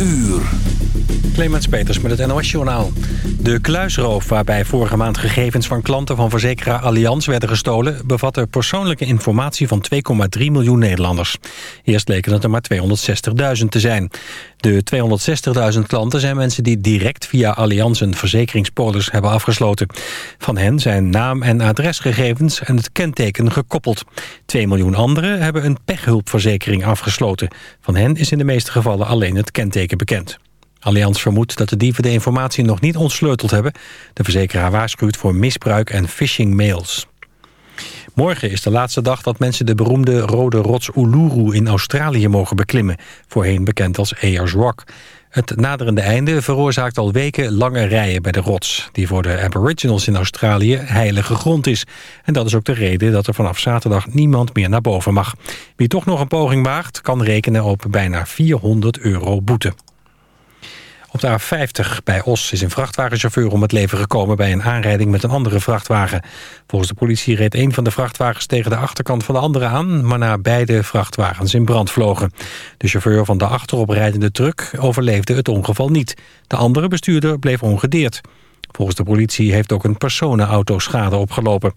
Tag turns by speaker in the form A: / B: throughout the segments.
A: uur.
B: Clemens Peters met het NOS-journaal. De kluisroof waarbij vorige maand gegevens van klanten van verzekeraar Allianz werden gestolen... bevatte persoonlijke informatie van 2,3 miljoen Nederlanders. Eerst leken het er maar 260.000 te zijn. De 260.000 klanten zijn mensen die direct via Allianz een verzekeringspolis hebben afgesloten. Van hen zijn naam en adresgegevens en het kenteken gekoppeld. 2 miljoen anderen hebben een pechhulpverzekering afgesloten. Van hen is in de meeste gevallen alleen het kenteken weken bekend. Allianz vermoedt dat de dieven de informatie nog niet ontsleuteld hebben. De verzekeraar waarschuwt voor misbruik en phishing mails. Morgen is de laatste dag dat mensen de beroemde rode rots Uluru in Australië mogen beklimmen. Voorheen bekend als Ayers Rock. Het naderende einde veroorzaakt al weken lange rijen bij de rots... die voor de aboriginals in Australië heilige grond is. En dat is ook de reden dat er vanaf zaterdag niemand meer naar boven mag. Wie toch nog een poging waagt, kan rekenen op bijna 400 euro boete. Op de A50 bij Os is een vrachtwagenchauffeur om het leven gekomen... bij een aanrijding met een andere vrachtwagen. Volgens de politie reed een van de vrachtwagens tegen de achterkant van de andere aan... maar na beide vrachtwagens in brand vlogen. De chauffeur van de achteroprijdende truck overleefde het ongeval niet. De andere bestuurder bleef ongedeerd. Volgens de politie heeft ook een personenauto schade opgelopen.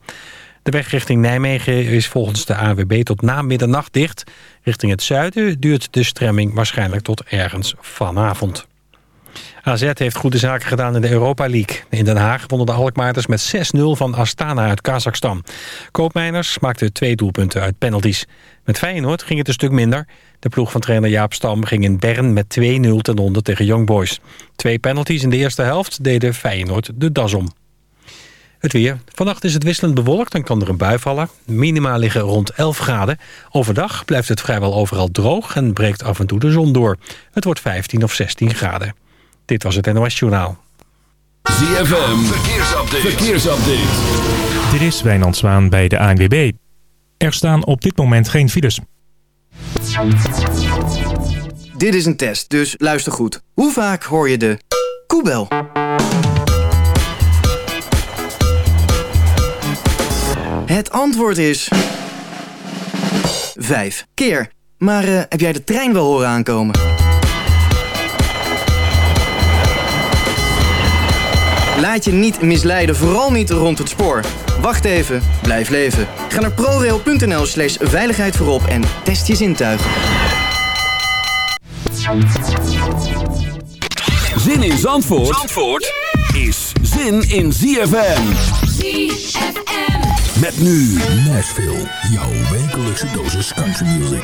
B: De weg richting Nijmegen is volgens de AWB tot na middernacht dicht. Richting het zuiden duurt de stremming waarschijnlijk tot ergens vanavond. AZ heeft goede zaken gedaan in de Europa League. In Den Haag wonnen de Alkmaarders met 6-0 van Astana uit Kazachstan. Koopmeiners maakten twee doelpunten uit penalties. Met Feyenoord ging het een stuk minder. De ploeg van trainer Jaap Stam ging in Bern met 2-0 ten onder tegen Young Boys. Twee penalties in de eerste helft deden Feyenoord de das om. Het weer. Vannacht is het wisselend bewolkt en kan er een bui vallen. Minima liggen rond 11 graden. Overdag blijft het vrijwel overal droog en breekt af en toe de zon door. Het wordt 15 of 16 graden. Dit was het NOS Journaal.
A: ZFM, verkeersupdate. verkeersupdate.
C: Dit is Wijnand Zwaan bij de ANWB. Er staan op dit moment geen files.
D: Dit is een test, dus luister goed. Hoe vaak hoor je de koebel? Het antwoord is... Vijf keer. Maar eh, heb jij de trein wel horen aankomen? Laat je niet misleiden, vooral niet rond het spoor. Wacht even, blijf leven. Ga naar prorail.nl slash veiligheid voorop en test je zintuigen.
A: Zin in Zandvoort, Zandvoort is zin in ZFM. ZFM. Met nu Nashville, jouw wekelijkse dosis country music.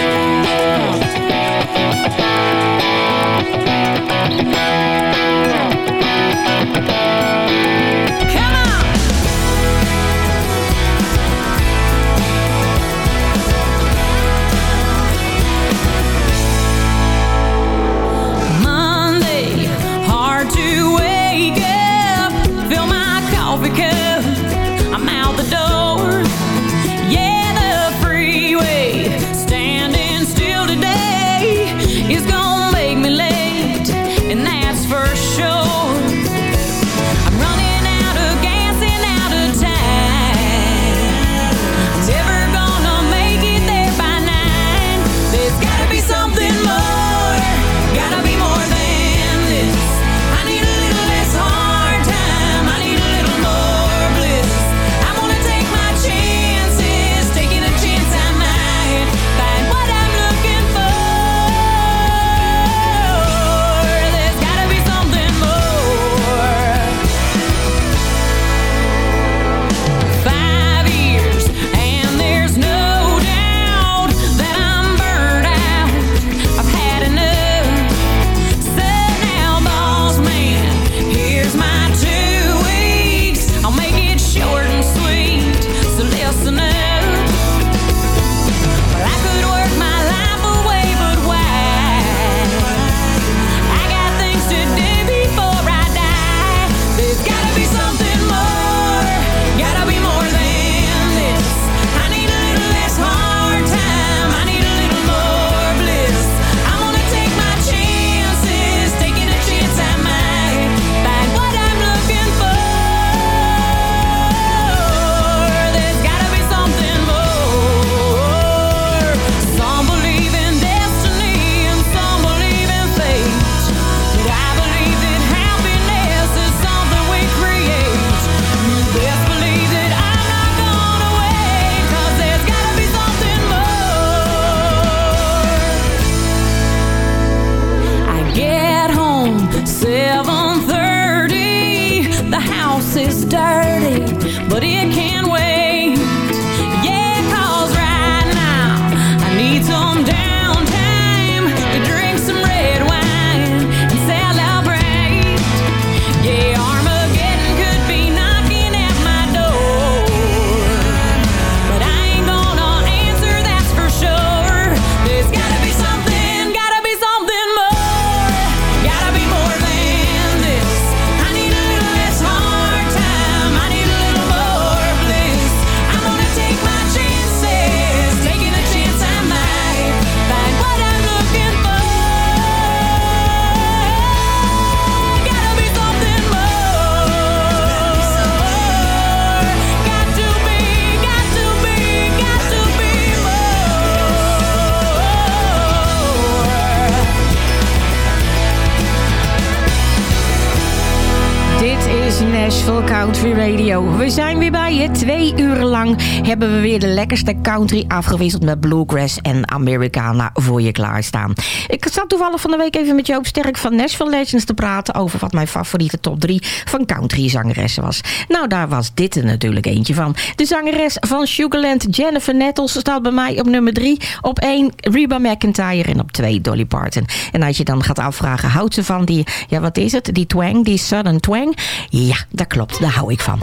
E: de lekkerste country afgewisseld met bluegrass en Americana voor je klaarstaan. Ik zat toevallig van de week even met Joop Sterk van Nashville Legends te praten over wat mijn favoriete top 3 van country zangeressen was. Nou, daar was dit er natuurlijk eentje van. De zangeres van Sugarland, Jennifer Nettles, staat bij mij op nummer 3. Op 1 Reba McIntyre en op 2 Dolly Parton. En als je dan gaat afvragen, houdt ze van die, ja wat is het, die twang, die sudden twang? Ja, dat klopt, daar hou ik van.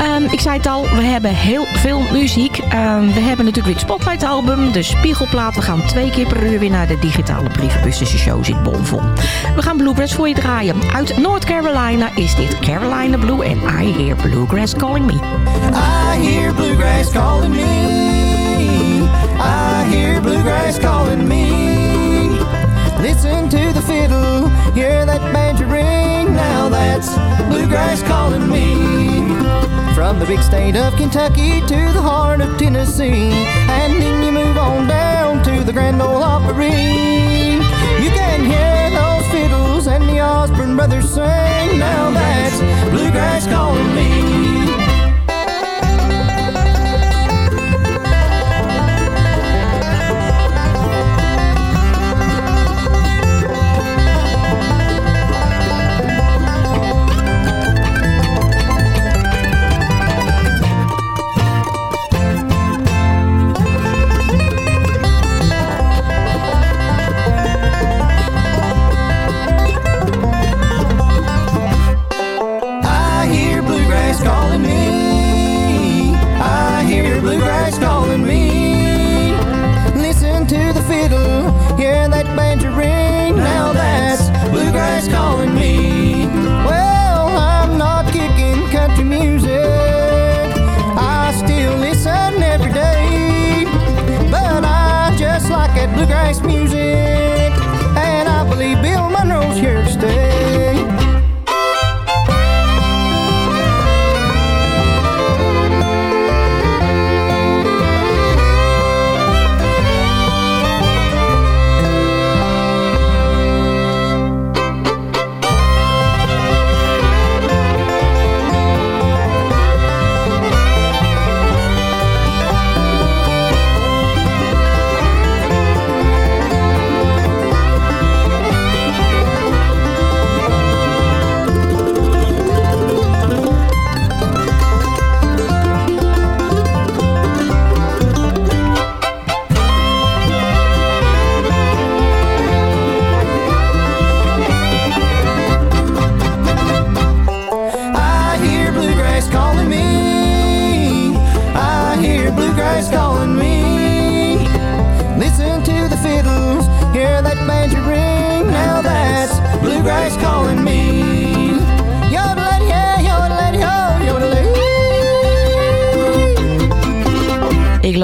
E: Ehm, ik zei het al, we hebben heel veel muziek. Um, we hebben natuurlijk weer het Spotlight album, de Spiegelplaat. We gaan twee keer per uur weer naar de digitale brievenbus. Dus shows show zit bomvol. We gaan bluegrass voor je draaien. Uit North Carolina is dit Carolina Blue en I Hear Bluegrass Calling Me.
F: I hear bluegrass calling me. I hear bluegrass calling me. Listen to the fiddle, hear that banjo ring. Now that's bluegrass calling me. From the big state of Kentucky to the heart of Tennessee, and then you move on down to the Grand Ole Opry. You can hear those fiddles and the Osborne brothers sing. Now that's bluegrass calling me.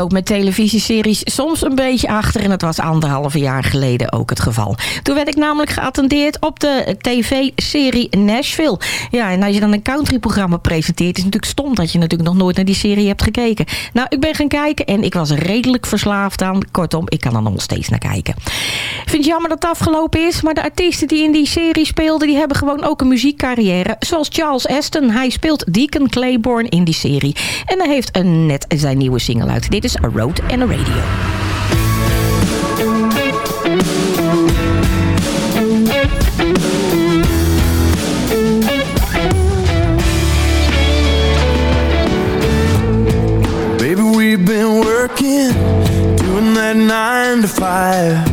E: loopt met televisieseries soms een beetje achter. En dat was anderhalve jaar geleden ook het geval. Toen werd ik namelijk geattendeerd op de tv-serie Nashville. Ja, en als je dan een countryprogramma presenteert... is het natuurlijk stom dat je natuurlijk nog nooit naar die serie hebt gekeken. Nou, ik ben gaan kijken en ik was redelijk verslaafd aan. Kortom, ik kan er nog steeds naar kijken. vind het jammer dat het afgelopen is... maar de artiesten die in die serie speelden... die hebben gewoon ook een muziekcarrière. Zoals Charles Aston. Hij speelt Deacon Claiborne in die serie. En hij heeft een net zijn nieuwe single uit. Dit is Voices, A Road and a Radio.
F: Baby, we've been working, doing that nine to five.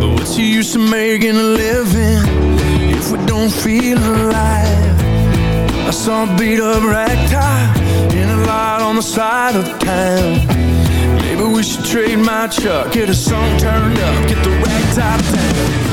F: But what's the use of making a living if we don't feel alive? I saw a beat up ragtop in a lot on the side of town Maybe we should trade my truck Get a song turned up Get the
G: rag top down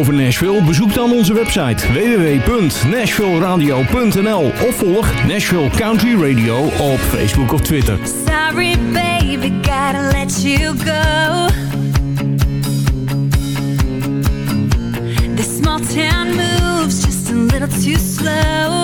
G: over Nashville? Bezoek dan onze website www.nashvilleradio.nl of volg Nashville Country Radio op Facebook of Twitter.
H: Sorry baby, gotta let you go. This small town moves just a little too slow.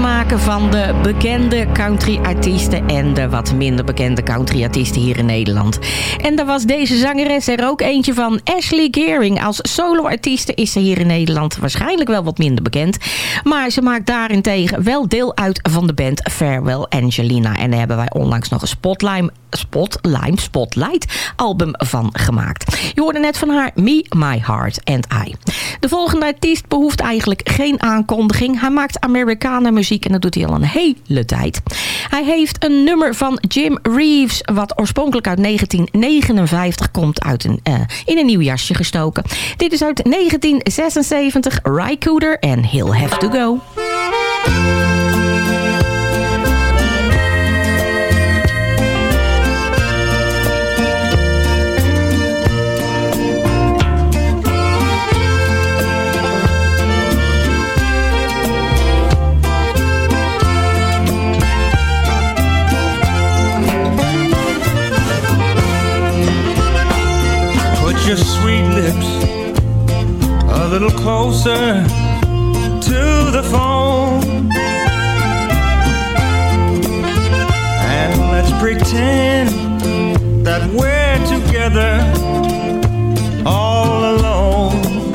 E: maken van de bekende country uit artiesten en de wat minder bekende countryartiesten hier in Nederland. En daar was deze zangeres er ook eentje van, Ashley Gearing. Als soloartiest is ze hier in Nederland waarschijnlijk wel wat minder bekend. Maar ze maakt daarentegen wel deel uit van de band Farewell Angelina. En daar hebben wij onlangs nog een spotlight, spotlight, album van gemaakt. Je hoorde net van haar Me, My Heart and I. De volgende artiest behoeft eigenlijk geen aankondiging. Hij maakt Amerikanen muziek en dat doet hij al een hele tijd. Hij heeft een nummer van Jim Reeves... wat oorspronkelijk uit 1959 komt uit een, eh, in een nieuw jasje gestoken. Dit is uit 1976 Cooder en He'll Have To Go.
I: little closer to the phone. And let's pretend that we're together all alone.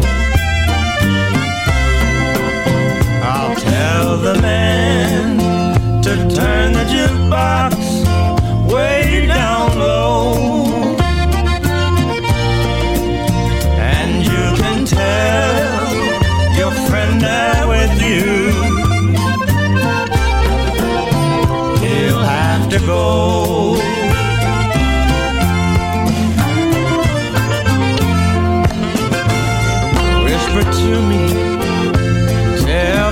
I: I'll tell the man to turn the jukebox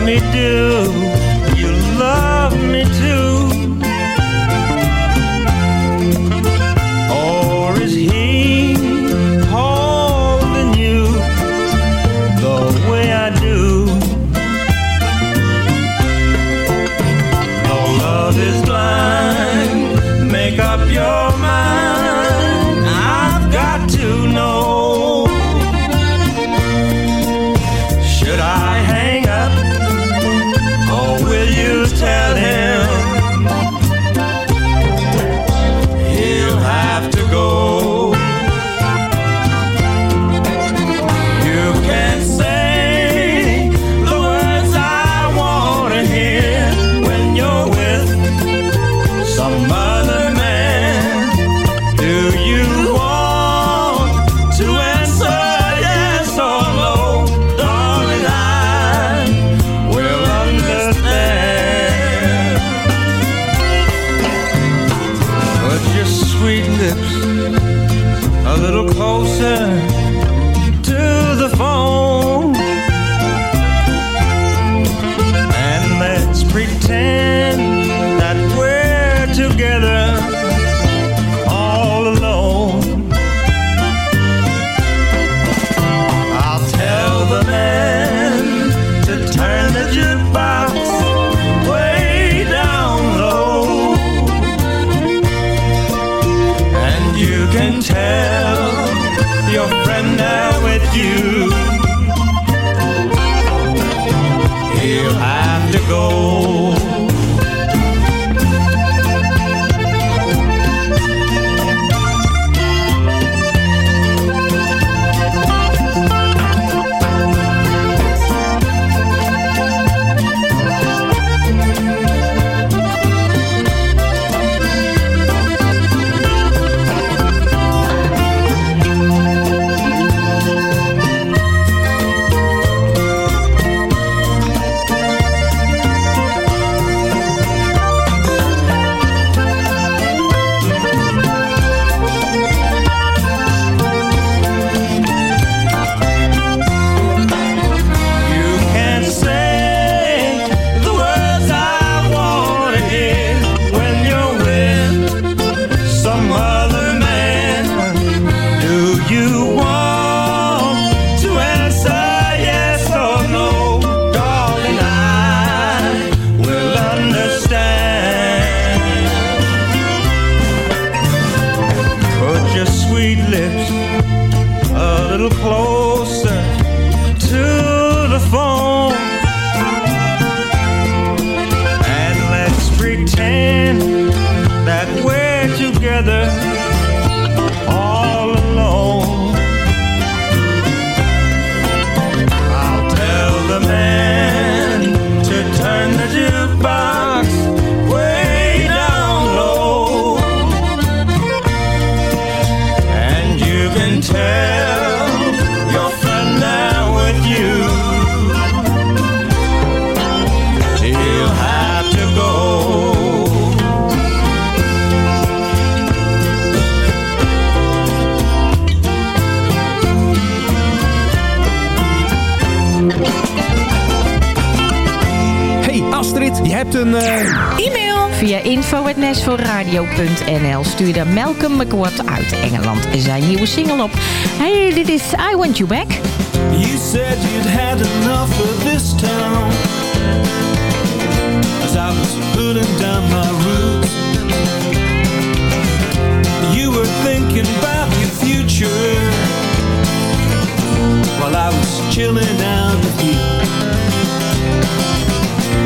I: me do
J: Astrid, je hebt een... Eh,
E: E-mail! Via info.nashvilleradio.nl stuurde Malcolm McWatt uit Engeland zijn nieuwe single op. Hey, dit is I Want You Back.
K: You said you'd had enough of this town As I was putting down my roots You were thinking about your future While I was chilling out the you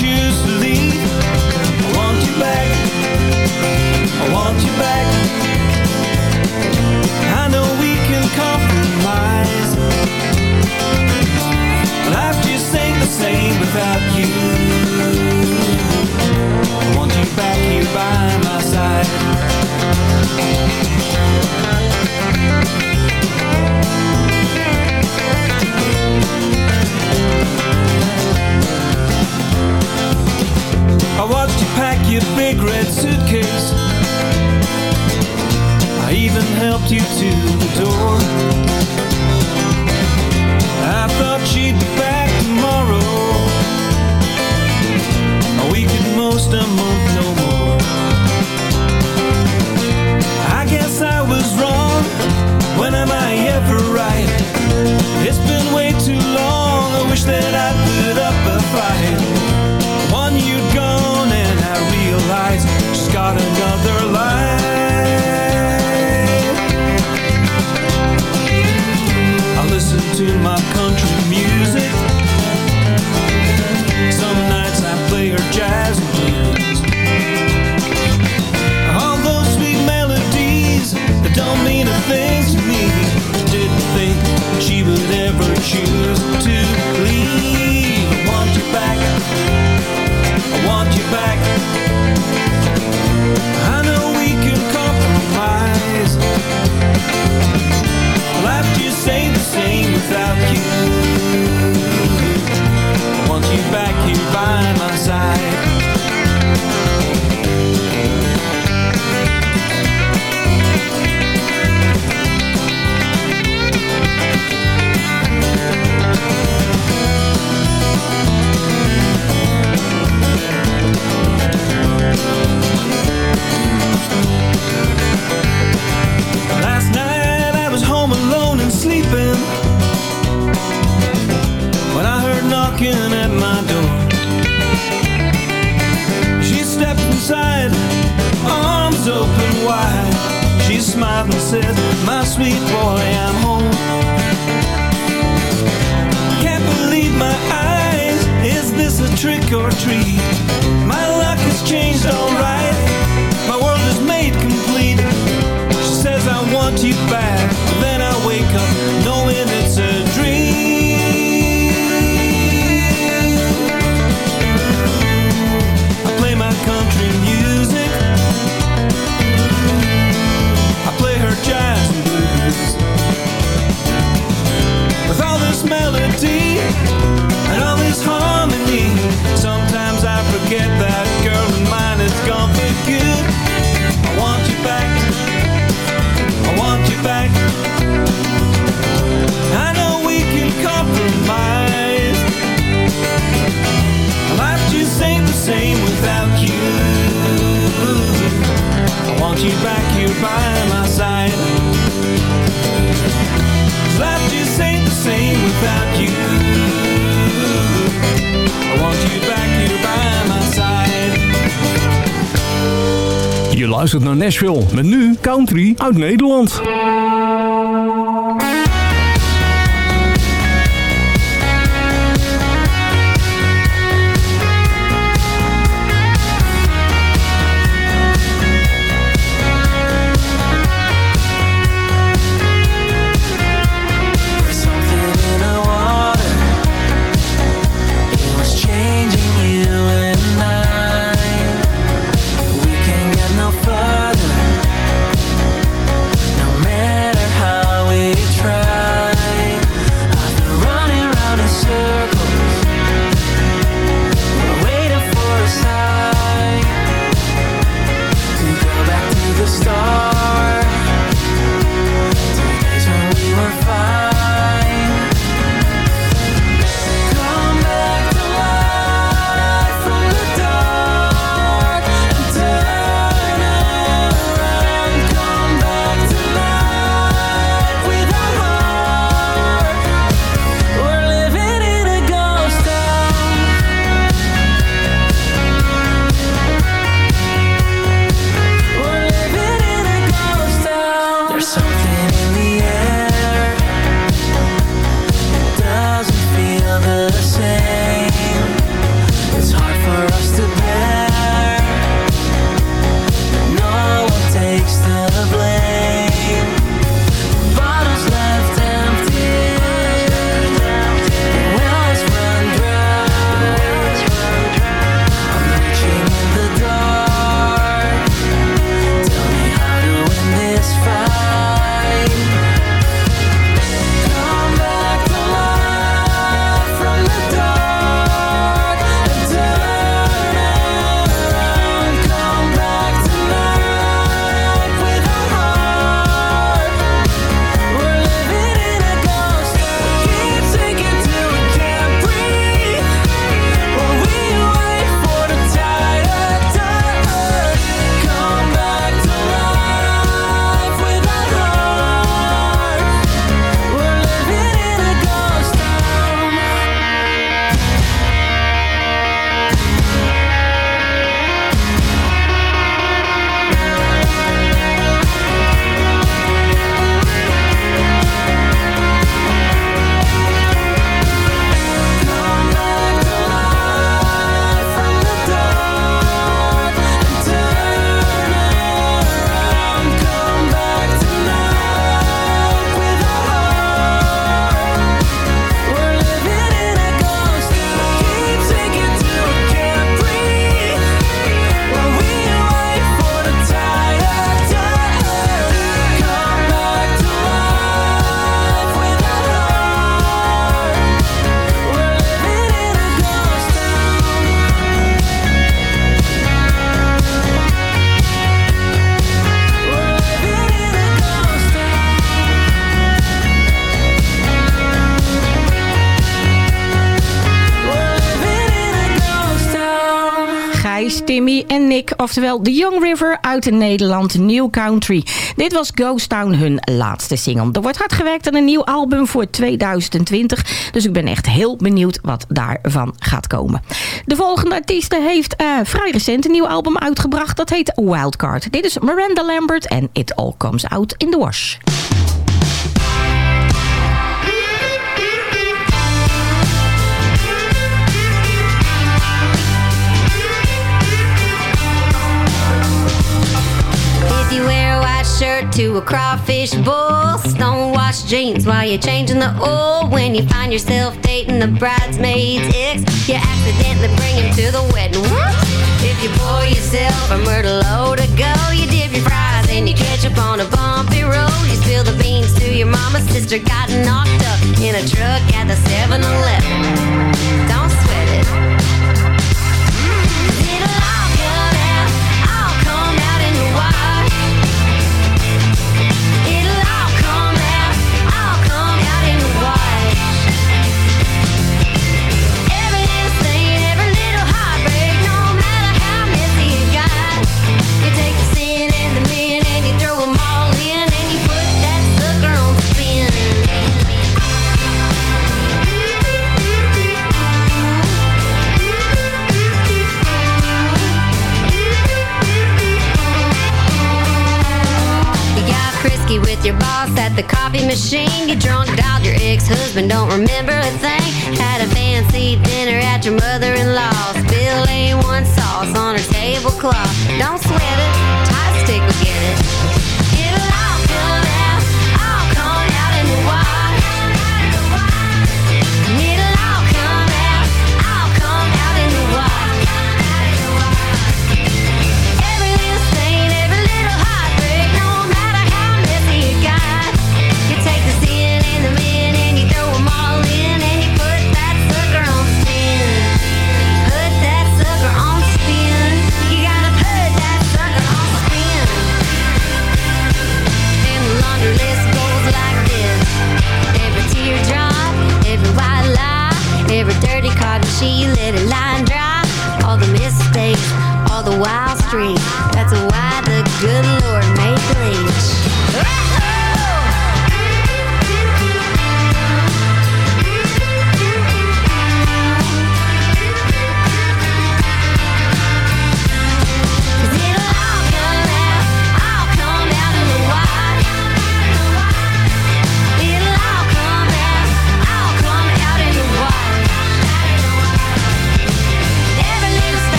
K: choose to leave I want you back I want you back I know we can compromise But life just ain't the same without you I want you back here by my side your big red suitcase I even helped you to the door I thought you'd Then I wake up knowing it's a dream. I play my country music. I play her jazz blues. With all this melody and all this harmony, sometimes I forget that. want you back here by my side. Life just ain't the same without you. I want you back here by my side.
J: Je luistert naar Nashville met nu country uit Nederland.
E: oftewel The Young River uit Nederland, New Country. Dit was Ghost Town hun laatste single. Er wordt hard gewerkt aan een nieuw album voor 2020, dus ik ben echt heel benieuwd wat daarvan gaat komen. De volgende artieste heeft eh, vrij recent een nieuw album uitgebracht, dat heet Wildcard. Dit is Miranda Lambert en It All Comes Out in the Wash.
H: shirt to a crawfish bowl. Stonewashed jeans while you're changing the oil. When you find yourself dating the bridesmaid's ex, you accidentally bring him to the wedding. If you pour yourself a Merlot to go, you dip your fries and you catch up on a bumpy road. You spill the beans to your mama's sister, got knocked up in a truck at the
L: 7 Eleven.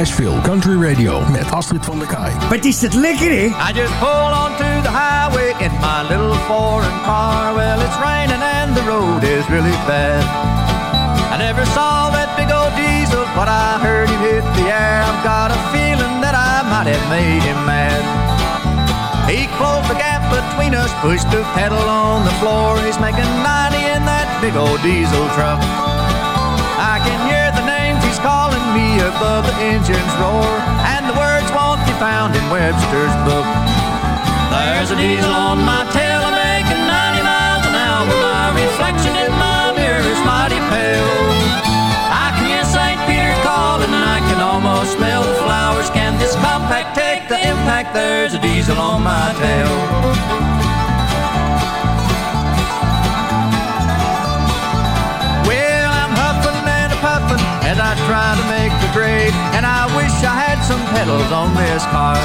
L: Nashville Country Radio met Astrid van der Kaai.
I: Wat is dat lekker, hè?
M: I just pull onto the highway in my little foreign car. Well, it's raining and the road is really bad. I never saw that big old diesel, but I heard him hit the air. I've got a feeling that I might have made him mad. He closed the gap between us, pushed the pedal on the floor. He's making 90 in that big old diesel truck me above the engine's roar, and the words won't be found in Webster's book. There's a diesel on my tail, I'm making 90 miles an hour. but My reflection in my mirror is mighty pale. I can hear St. Peter calling, and I can almost smell the flowers. Can this compact take the impact? There's a diesel on my tail. I try to and I wish I had some pedals on this car.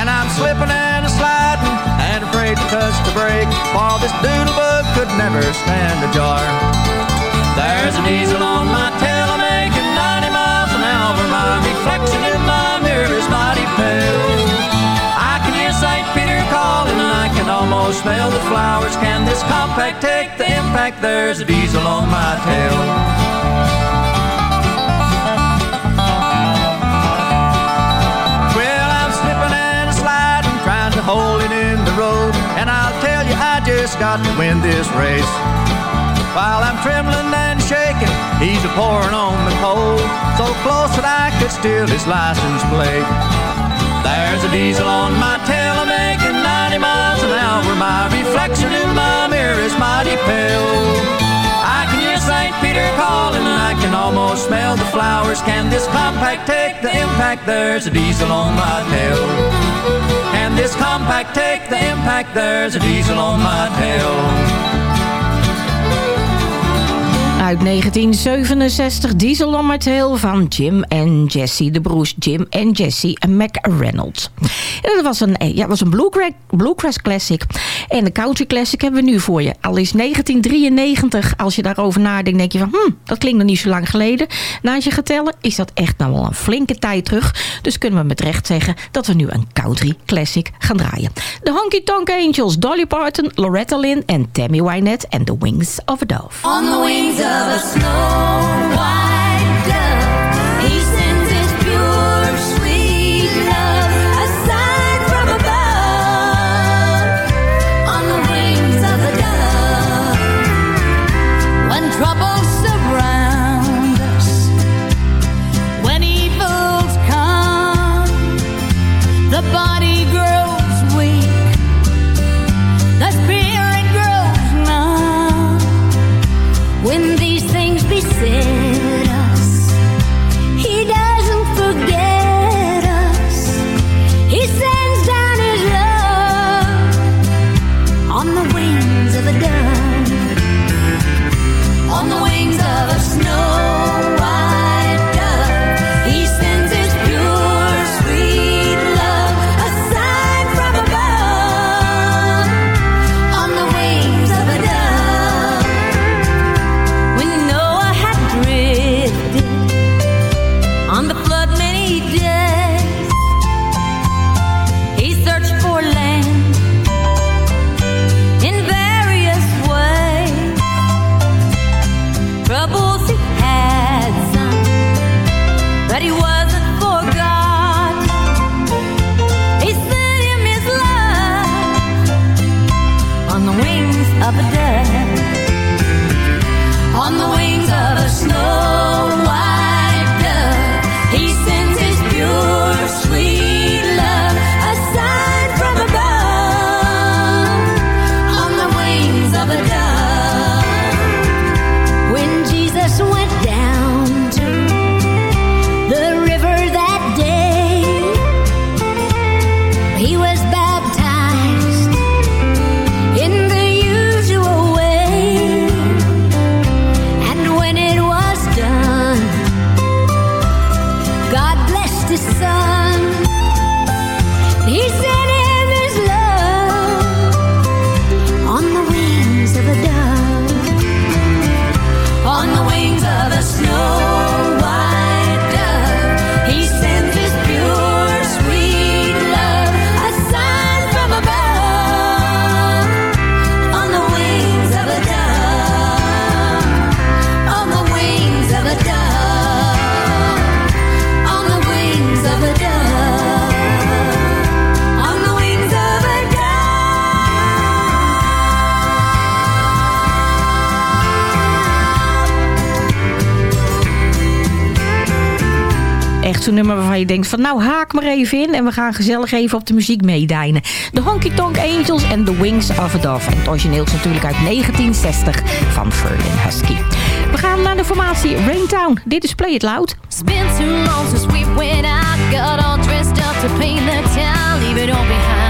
M: And I'm slipping and sliding and afraid to touch the brake, While this bug could never stand a jar. There's an easel on my tail, I'm making 90 miles an hour. My reflection in my mirror is mighty pale. I can hear St. Peter calling, I can almost smell the flowers. Can this compact take the impact? There's a diesel on my tail. just got to win this race. While I'm trembling and shaking, he's a pouring on the cold, so close that I could steal his license plate. There's a diesel on my tail, I'm making 90 miles an hour. My reflection in my mirror is mighty pale. I can hear St. Peter calling and I can almost smell the flowers. Can this compact take the impact? There's a diesel on my tail this compact, take the impact, there's a diesel on my tail.
E: Uit 1967 Diesel on van Jim en Jesse, de broes Jim en Jesse McReynolds. En dat was een, eh, ja, was een bluegrass, bluegrass classic. En de country classic hebben we nu voor je. Al is 1993, als je daarover nadenkt, denk je van... Hm, dat klinkt nog niet zo lang geleden. Naast je getellen is dat echt nou wel een flinke tijd terug. Dus kunnen we met recht zeggen dat we nu een country classic gaan draaien. De Honky Tonk Angels, Dolly Parton, Loretta Lynn en Tammy Wynette... en The Wings of a Dove.
H: On the wings of of a snow white
E: je denkt van nou haak maar even in en we gaan gezellig even op de muziek meedijnen. De Honky Tonk Angels en The Wings of a Dove. het origineel is natuurlijk uit 1960 van Ferlin Husky. We gaan naar de formatie Raintown. Dit is Play It Loud.
H: It's been too long since we went out. Got all dressed up to paint the town. Leave it all behind.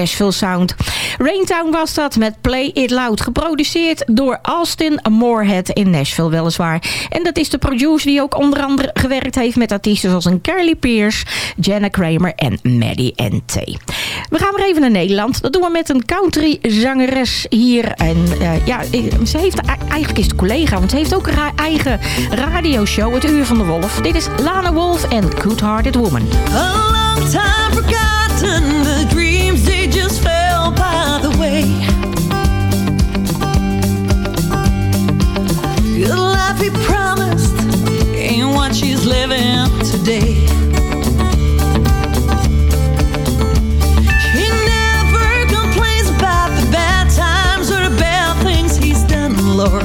E: Nashville Sound. Raintown was dat met Play It Loud. Geproduceerd door Austin Moorhead in Nashville weliswaar. En dat is de producer die ook onder andere gewerkt heeft met artiesten zoals een Carly Pierce, Jenna Kramer en Maddie N.T. We gaan weer even naar Nederland. Dat doen we met een country zangeres hier. En uh, ja, ze heeft e- eigenlijk is het collega, want ze heeft ook een eigen radioshow, Het Uur van de Wolf. Dit is Lana Wolf en Good Hearted Woman.
K: A long time forgotten the dream just fell by the way. Good life he promised ain't what she's living today. Lord.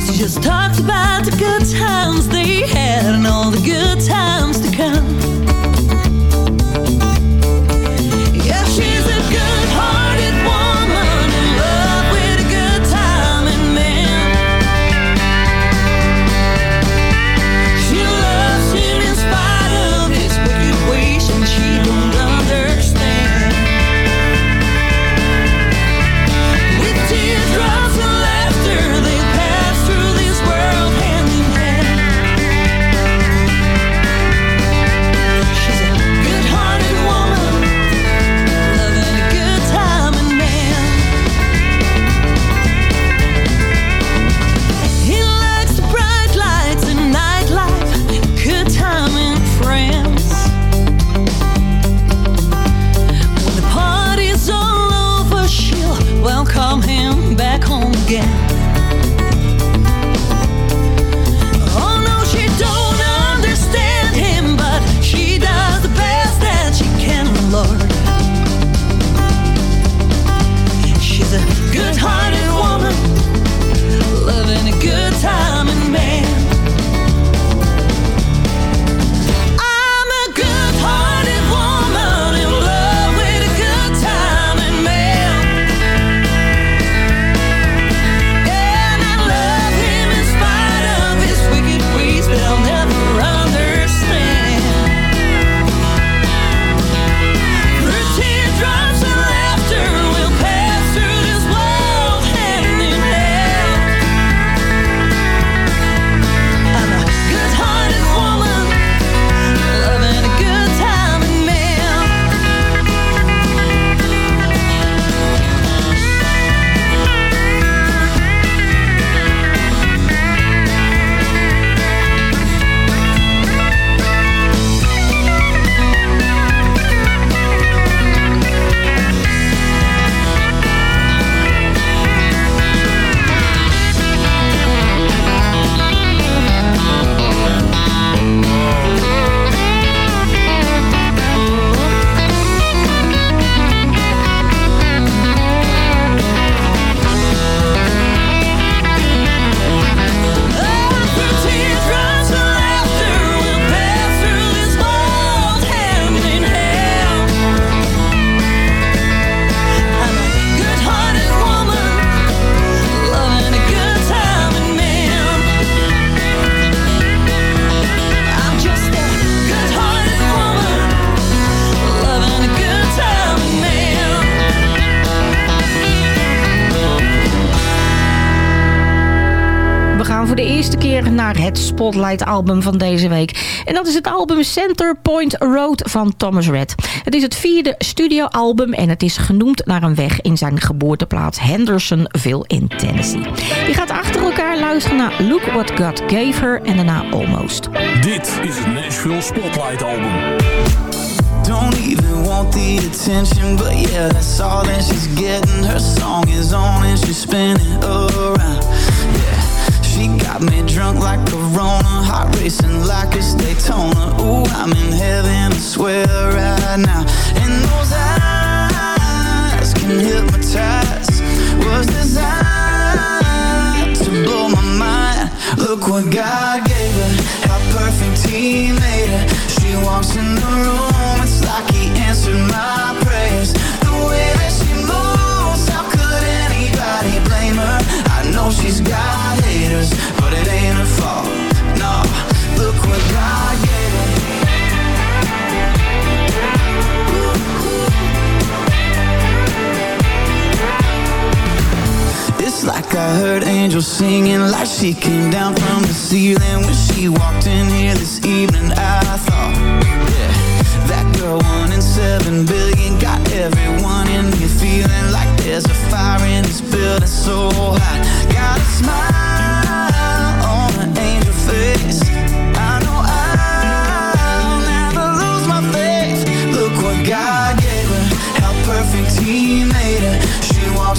K: She just talks about the good times they had and all the good times to come.
E: Spotlight album van deze week. En dat is het album Center Point Road van Thomas Red. Het is het vierde studioalbum en het is genoemd naar een weg in zijn geboorteplaats Hendersonville in Tennessee. Je gaat achter elkaar luisteren naar Look What God Gave Her en daarna Almost.
A: Dit is het Nashville Spotlight album.
I: Don't even want the attention, but yeah, that's all that she's getting. Her song is on and she's spinning around. She got me drunk like Corona Heart racing like it's Daytona Ooh, I'm in heaven, I swear right now And those eyes can hypnotize Was designed to blow my mind Look what God gave her How perfect he made her She walks in the room It's like he answered my prayers The way that she moves How could anybody blame her? I know she's got it but it ain't a fault. No, look what God gave It's like
F: I heard angels singing, like she came down from the ceiling when she walked in here this evening. I thought, yeah, that girl one in seven billion got everyone in here feeling like there's a fire in this building so hot. Got a smile.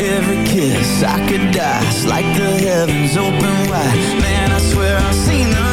F: Every kiss I could die It's like the heavens open wide Man, I swear I've seen
N: them.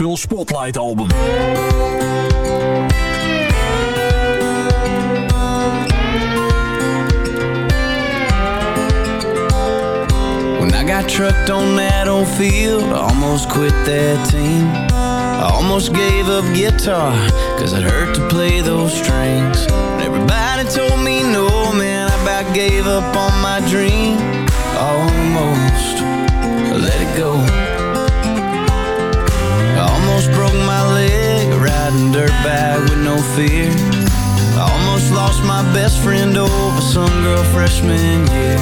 N: Nashville Spotlight album.
F: When I got trucked on that old field, I almost quit that team. I almost gave up guitar, cause it hurt to play those strings. And everybody told me no, man, I about gave up on my dream. Almost let it go almost broke my leg Riding dirt dirtbag with no fear I almost lost my best friend over some girl freshman year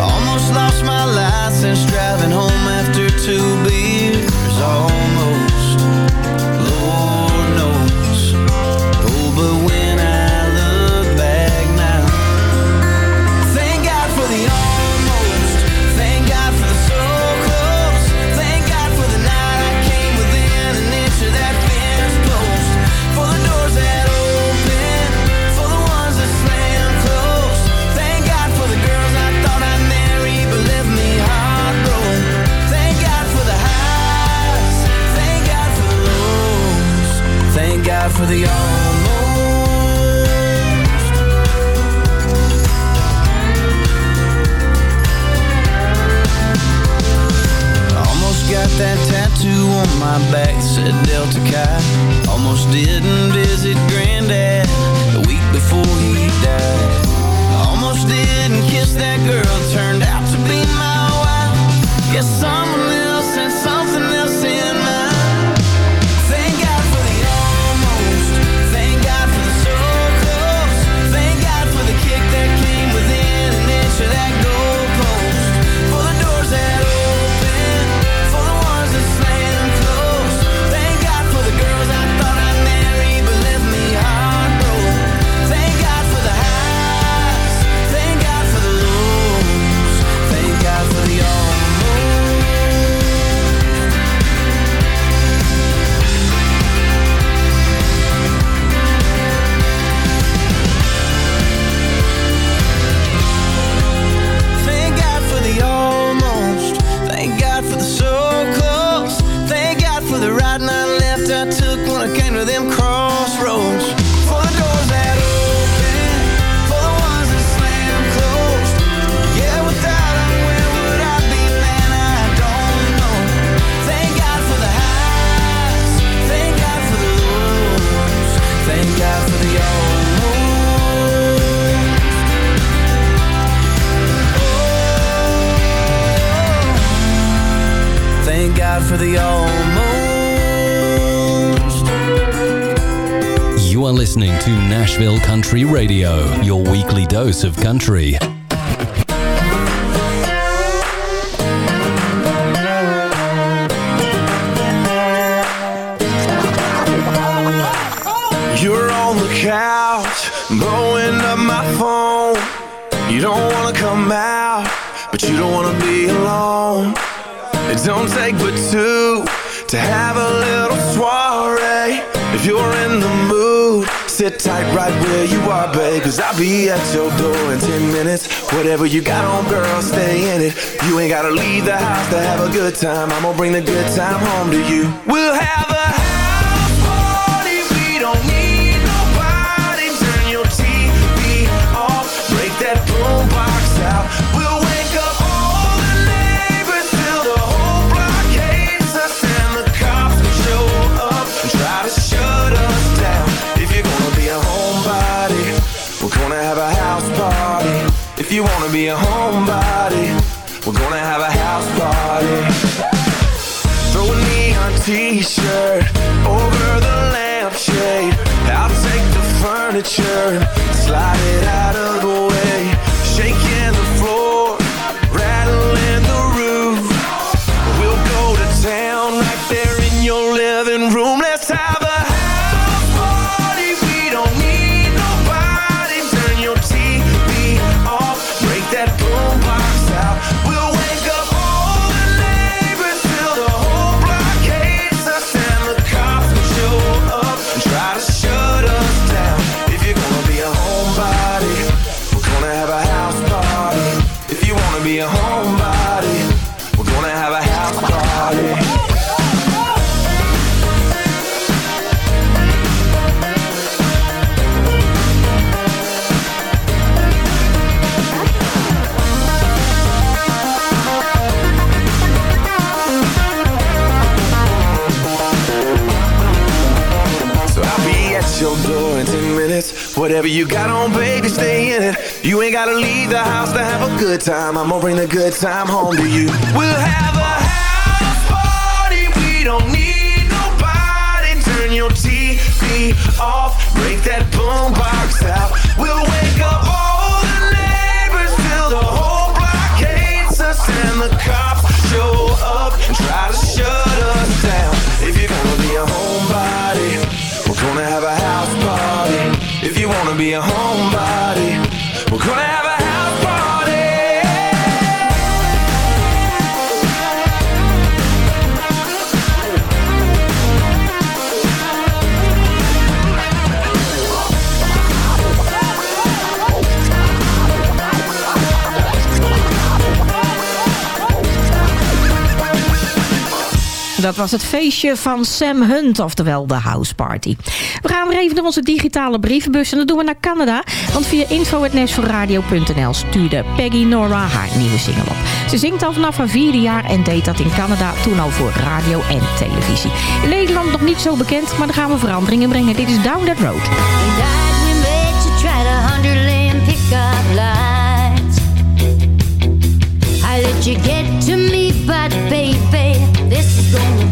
F: I almost lost my license driving home after two beers Almost almost got that tattoo on my back that said Delta Chi Almost didn't visit the week before he died Almost didn't kiss that girl
O: Radio, your weekly dose of country.
G: You're on the couch, blowing up my phone. You don't wanna come out, but you don't wanna be alone. It don't take but two to have a little soiree. If you're in the mood, sit tight right where you Cause I'll be at your door in 10 minutes. Whatever you got on, girl, stay in it. You ain't gotta leave the house to have a good time. I'm gonna bring the good time home to you. you got on, baby, stay in it. You ain't gotta leave the house to have a good time. I'ma bring the good time home to you. We'll have a house party. We don't need nobody. Turn your TV off. Break that boombox out. We'll wake up all the neighbors till the whole block hates us and the cops show up and try to shut
E: Dat was het feestje van Sam Hunt, oftewel de house party. We gaan weer even naar onze digitale brievenbus en dat doen we naar Canada. Want via info.nashforradio.nl stuurde Peggy Nora haar nieuwe single op. Ze zingt al vanaf haar vierde jaar en deed dat in Canada toen al voor radio en televisie. In Nederland nog niet zo bekend, maar daar gaan we in brengen. Dit is Down That Road.
H: I let you get to me, but baby don't